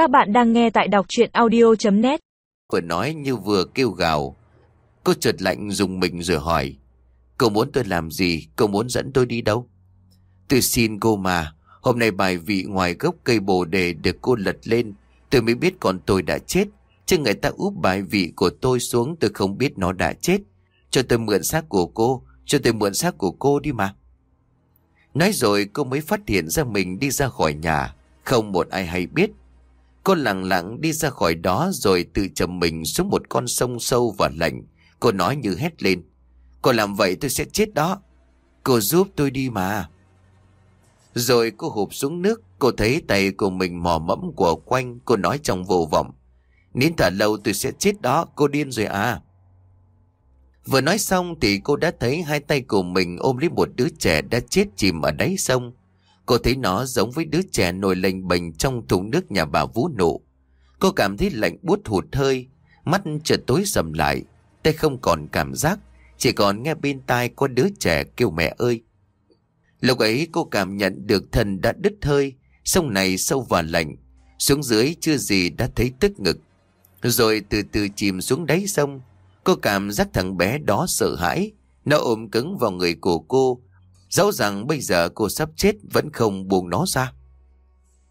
Các bạn đang nghe tại đọc chuyện audio.net Vừa nói như vừa kêu gào. Cô chợt lạnh dùng mình rồi hỏi. Cô muốn tôi làm gì? Cô muốn dẫn tôi đi đâu? Tôi xin cô mà. Hôm nay bài vị ngoài gốc cây bồ đề được cô lật lên. Tôi mới biết còn tôi đã chết. Chứ người ta úp bài vị của tôi xuống, tôi không biết nó đã chết. Cho tôi mượn xác của cô. Cho tôi mượn xác của cô đi mà. Nói rồi cô mới phát hiện ra mình đi ra khỏi nhà. Không một ai hay biết. Cô lặng lặng đi ra khỏi đó rồi tự chầm mình xuống một con sông sâu và lạnh. Cô nói như hét lên. Cô làm vậy tôi sẽ chết đó. Cô giúp tôi đi mà. Rồi cô hụp xuống nước. Cô thấy tay của mình mò mẫm của quanh. Cô nói trong vô vọng. Nín thở lâu tôi sẽ chết đó. Cô điên rồi à. Vừa nói xong thì cô đã thấy hai tay của mình ôm lấy một đứa trẻ đã chết chìm ở đáy sông. Cô thấy nó giống với đứa trẻ nổi lênh bềnh trong thùng nước nhà bà Vũ nụ. Cô cảm thấy lạnh buốt hụt hơi, mắt chợt tối sầm lại, tay không còn cảm giác, chỉ còn nghe bên tai có đứa trẻ kêu mẹ ơi. Lúc ấy cô cảm nhận được thần đã đứt hơi, sông này sâu và lạnh, xuống dưới chưa gì đã thấy tức ngực. Rồi từ từ chìm xuống đáy sông, cô cảm giác thằng bé đó sợ hãi, nó ôm cứng vào người của cô, Dẫu rằng bây giờ cô sắp chết vẫn không buông nó ra.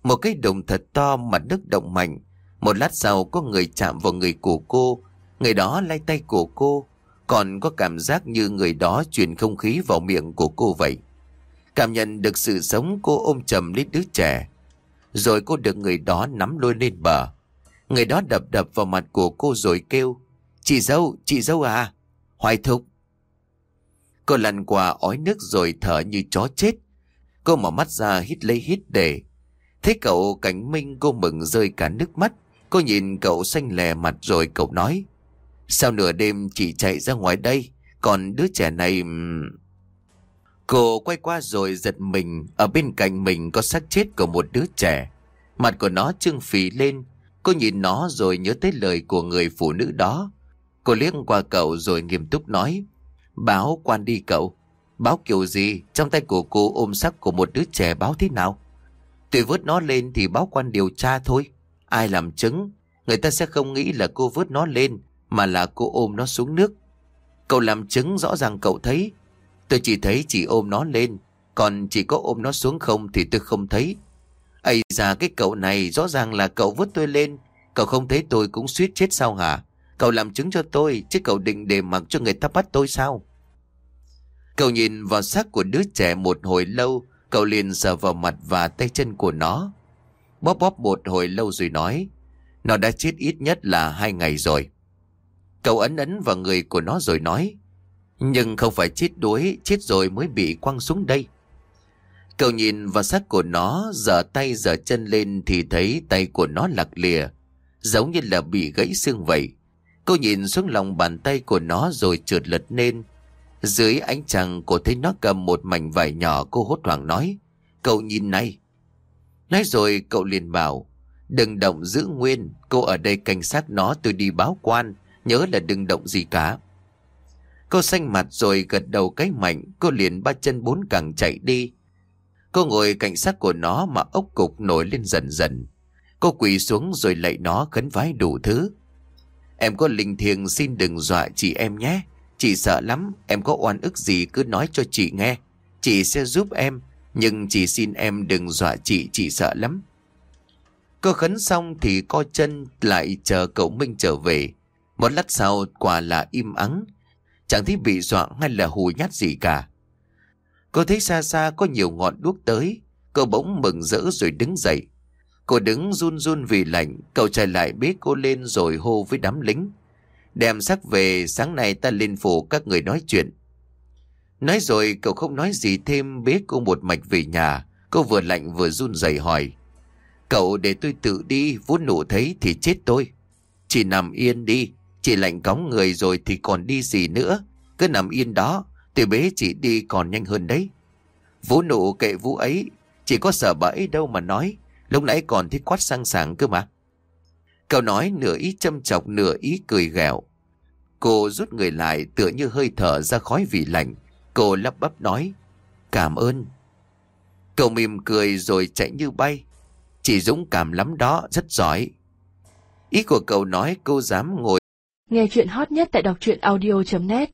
Một cái đồng thật to mặt nước động mạnh. Một lát sau có người chạm vào người của cô. Người đó lay tay của cô. Còn có cảm giác như người đó truyền không khí vào miệng của cô vậy. Cảm nhận được sự sống cô ôm chầm lấy đứa trẻ. Rồi cô được người đó nắm lôi lên bờ. Người đó đập đập vào mặt của cô rồi kêu. Chị dâu, chị dâu à? Hoài thục, Cô lăn qua ói nước rồi thở như chó chết. Cô mở mắt ra hít lấy hít để. Thấy cậu cảnh minh, cô mừng rơi cả nước mắt. Cô nhìn cậu xanh lè mặt rồi cậu nói. Sao nửa đêm chị chạy ra ngoài đây? Còn đứa trẻ này... Cô quay qua rồi giật mình. Ở bên cạnh mình có xác chết của một đứa trẻ. Mặt của nó trưng phì lên. Cô nhìn nó rồi nhớ tới lời của người phụ nữ đó. Cô liếc qua cậu rồi nghiêm túc nói. Báo quan đi cậu. Báo kiểu gì? Trong tay của cô ôm sắc của một đứa trẻ báo thế nào? Tôi vớt nó lên thì báo quan điều tra thôi. Ai làm chứng? Người ta sẽ không nghĩ là cô vớt nó lên, mà là cô ôm nó xuống nước. Cậu làm chứng rõ ràng cậu thấy. Tôi chỉ thấy chỉ ôm nó lên. Còn chỉ có ôm nó xuống không thì tôi không thấy. Ây ra cái cậu này rõ ràng là cậu vớt tôi lên. Cậu không thấy tôi cũng suýt chết sao hả? Cậu làm chứng cho tôi, chứ cậu định để mặc cho người ta bắt tôi sao? Cậu nhìn vào xác của đứa trẻ một hồi lâu, cậu liền sờ vào mặt và tay chân của nó. Bóp bóp một hồi lâu rồi nói, nó đã chết ít nhất là hai ngày rồi. Cậu ấn ấn vào người của nó rồi nói, nhưng không phải chết đuối, chết rồi mới bị quăng xuống đây. Cậu nhìn vào xác của nó, giở tay giở chân lên thì thấy tay của nó lạc lìa, giống như là bị gãy xương vậy. Cô nhìn xuống lòng bàn tay của nó rồi trượt lật lên, dưới ánh trăng, cô thấy nó cầm một mảnh vải nhỏ cô hốt hoảng nói. Cậu nhìn này. Nói rồi, cậu liền bảo. Đừng động giữ nguyên. Cô ở đây cảnh sát nó, tôi đi báo quan. Nhớ là đừng động gì cả. Cô xanh mặt rồi gật đầu cái mạnh. Cô liền ba chân bốn cẳng chạy đi. Cô ngồi cạnh sát của nó mà ốc cục nổi lên dần dần. Cô quỳ xuống rồi lạy nó khấn vái đủ thứ. Em có linh thiêng xin đừng dọa chị em nhé. Chị sợ lắm, em có oan ức gì cứ nói cho chị nghe. Chị sẽ giúp em, nhưng chị xin em đừng dọa chị, chị sợ lắm. Cô khấn xong thì co chân lại chờ cậu Minh trở về. Một lát sau quả là im ắng. Chẳng thấy bị dọa hay là hù nhát gì cả. Cô thấy xa xa có nhiều ngọn đuốc tới. Cô bỗng mừng rỡ rồi đứng dậy. Cô đứng run run vì lạnh. Cậu chạy lại bế cô lên rồi hô với đám lính. Đem xác về sáng nay ta lên phủ các người nói chuyện. Nói rồi cậu không nói gì thêm bế cô một mạch về nhà. Cô vừa lạnh vừa run rẩy hỏi. Cậu để tôi tự đi, vốn nụ thấy thì chết tôi. Chỉ nằm yên đi, chỉ lạnh cóng người rồi thì còn đi gì nữa. Cứ nằm yên đó, tôi bế chị đi còn nhanh hơn đấy. Vũ nụ kệ vũ ấy, chỉ có sợ bà ấy đâu mà nói. Lúc nãy còn thích quát sang sảng cơ mà. Cậu nói nửa ý châm chọc nửa ý cười ghẹo. Cô rút người lại tựa như hơi thở ra khói vì lạnh. Cô lắp bắp nói. Cảm ơn. Cậu mỉm cười rồi chạy như bay. Chị dũng cảm lắm đó, rất giỏi. Ý của cậu nói cô dám ngồi Nghe chuyện hot nhất tại đọc truyện audio.net